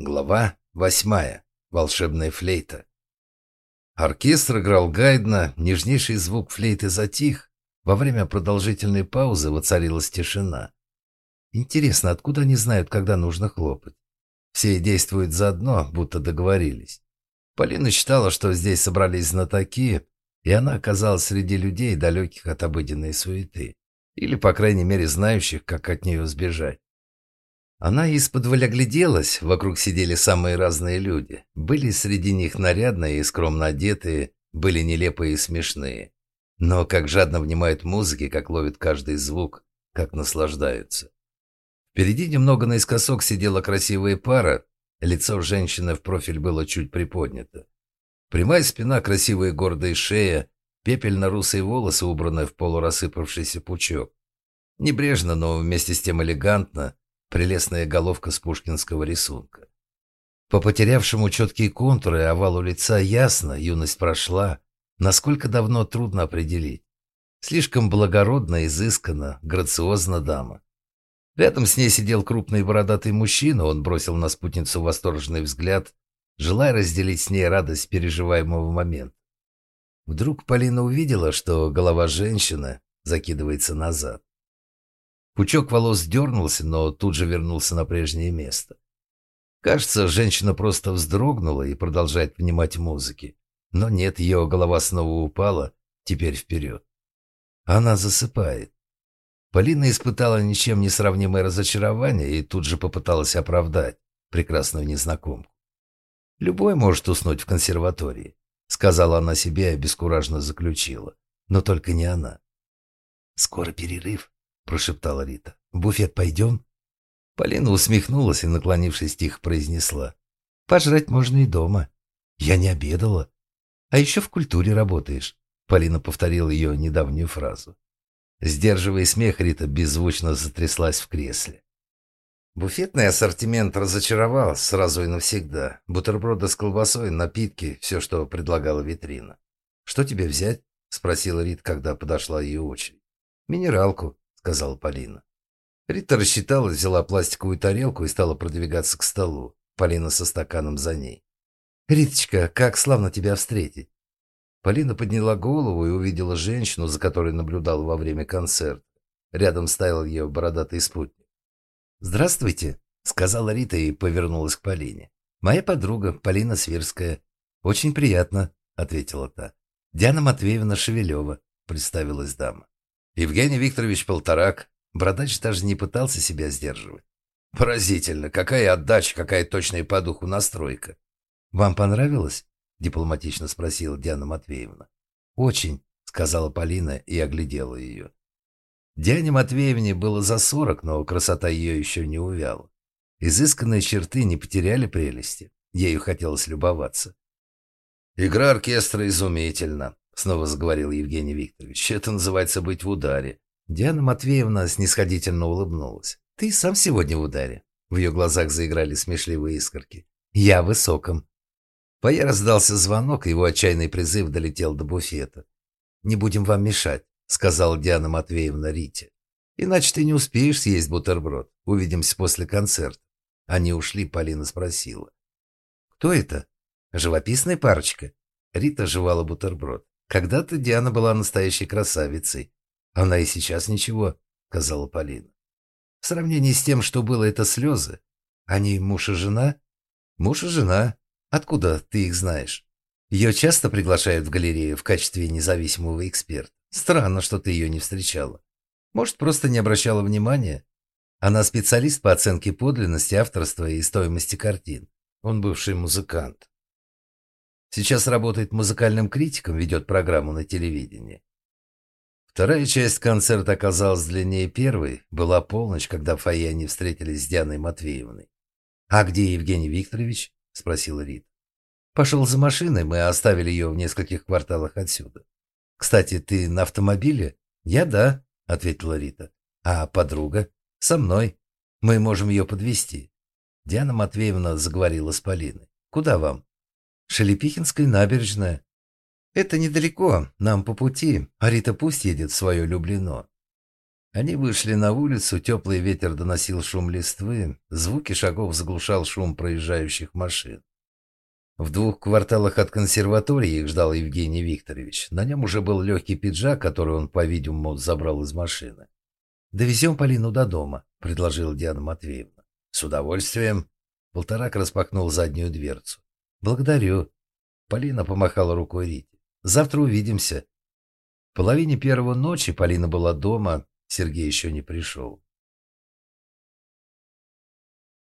Глава восьмая. Волшебная флейта. Оркестр играл гайдно, нежнейший звук флейты затих. Во время продолжительной паузы воцарилась тишина. Интересно, откуда они знают, когда нужно хлопать? Все действуют заодно, будто договорились. Полина считала, что здесь собрались знатоки, и она оказалась среди людей, далеких от обыденной суеты. Или, по крайней мере, знающих, как от нее сбежать. Она из-под огляделась, вокруг сидели самые разные люди. Были среди них нарядные и скромно одетые, были нелепые и смешные. Но как жадно внимают музыке, как ловят каждый звук, как наслаждаются. Впереди немного наискосок сидела красивая пара, лицо женщины в профиль было чуть приподнято. Прямая спина, красивая гордая шея, пепельно-русые волосы, убранные в полурассыпавшийся пучок. Небрежно, но вместе с тем элегантно, прелестная головка с пушкинского рисунка. По потерявшему четкие контуры овалу лица ясно, юность прошла, насколько давно трудно определить. Слишком благородно, изысканно, грациозна дама. Рядом с ней сидел крупный бородатый мужчина, он бросил на спутницу восторженный взгляд, желая разделить с ней радость переживаемого момента. Вдруг Полина увидела, что голова женщины закидывается назад. Пучок волос дернулся, но тут же вернулся на прежнее место. Кажется, женщина просто вздрогнула и продолжает внимать музыке. Но нет, ее голова снова упала, теперь вперед. Она засыпает. Полина испытала ничем не сравнимое разочарование и тут же попыталась оправдать прекрасную незнакомку. «Любой может уснуть в консерватории», — сказала она себе и обескураженно заключила. «Но только не она». «Скоро перерыв», прошептала Рита. «В буфет пойдем?» Полина усмехнулась и, наклонившись, тихо произнесла. «Пожрать можно и дома. Я не обедала. А еще в культуре работаешь». Полина повторила ее недавнюю фразу. Сдерживая смех, Рита беззвучно затряслась в кресле. Буфетный ассортимент разочаровал сразу и навсегда. Бутерброды с колбасой, напитки, все, что предлагала витрина. «Что тебе взять?» — спросила Рит, когда подошла ее очередь. «Минералку», сказала Полина. Рита рассчиталась, взяла пластиковую тарелку и стала продвигаться к столу. Полина со стаканом за ней. «Риточка, как славно тебя встретить!» Полина подняла голову и увидела женщину, за которой наблюдала во время концерта. Рядом стоял ее бородатый спутник. «Здравствуйте», — сказала Рита и повернулась к Полине. «Моя подруга, Полина Свирская. Очень приятно», — ответила та. «Диана Матвеевна Шевелева», — представилась дама. Евгений Викторович Полторак. Бородач даже не пытался себя сдерживать. Поразительно, какая отдача, какая точная по духу настройка. «Вам понравилось?» — дипломатично спросила Диана Матвеевна. «Очень», — сказала Полина и оглядела ее. Диане Матвеевне было за сорок, но красота ее еще не увяла. Изысканные черты не потеряли прелести. Ею хотелось любоваться. «Игра оркестра изумительна», Снова заговорил Евгений Викторович. Это называется быть в ударе. Диана Матвеевна снисходительно улыбнулась. Ты сам сегодня в ударе. В ее глазах заиграли смешливые искорки. Я высоком. Поя раздался звонок, и его отчаянный призыв долетел до буфета. «Не будем вам мешать», — сказала Диана Матвеевна Рите. «Иначе ты не успеешь съесть бутерброд. Увидимся после концерта». Они ушли, Полина спросила. «Кто это? Живописная парочка?» Рита жевала бутерброд. Когда-то Диана была настоящей красавицей. Она и сейчас ничего, сказала Полина. В сравнении с тем, что было, это слезы. Они муж и жена? Муж и жена. Откуда ты их знаешь? Ее часто приглашают в галерею в качестве независимого эксперта. Странно, что ты ее не встречала. Может, просто не обращала внимания? Она специалист по оценке подлинности авторства и стоимости картин. Он бывший музыкант. Сейчас работает музыкальным критиком, ведет программу на телевидении. Вторая часть концерта оказалась длиннее первой. Была полночь, когда в фойе они встретились с Дианой Матвеевной. «А где Евгений Викторович?» – спросила Рит. «Пошел за машиной, мы оставили ее в нескольких кварталах отсюда. Кстати, ты на автомобиле?» «Я да», – ответила Рита. «А подруга?» «Со мной. Мы можем ее подвести. Диана Матвеевна заговорила с Полиной. «Куда вам?» Шелепихинская набережная. Это недалеко, нам по пути, а Рита пусть едет в свое люблено. Они вышли на улицу, теплый ветер доносил шум листвы, звуки шагов заглушал шум проезжающих машин. В двух кварталах от консерватории их ждал Евгений Викторович. На нем уже был легкий пиджак, который он, по-видимому, забрал из машины. «Довезем Полину до дома», — предложила Диана Матвеевна. «С удовольствием». Полторак распахнул заднюю дверцу. «Благодарю». Полина помахала рукой Рите. «Завтра увидимся». В половине первого ночи Полина была дома, Сергей еще не пришел.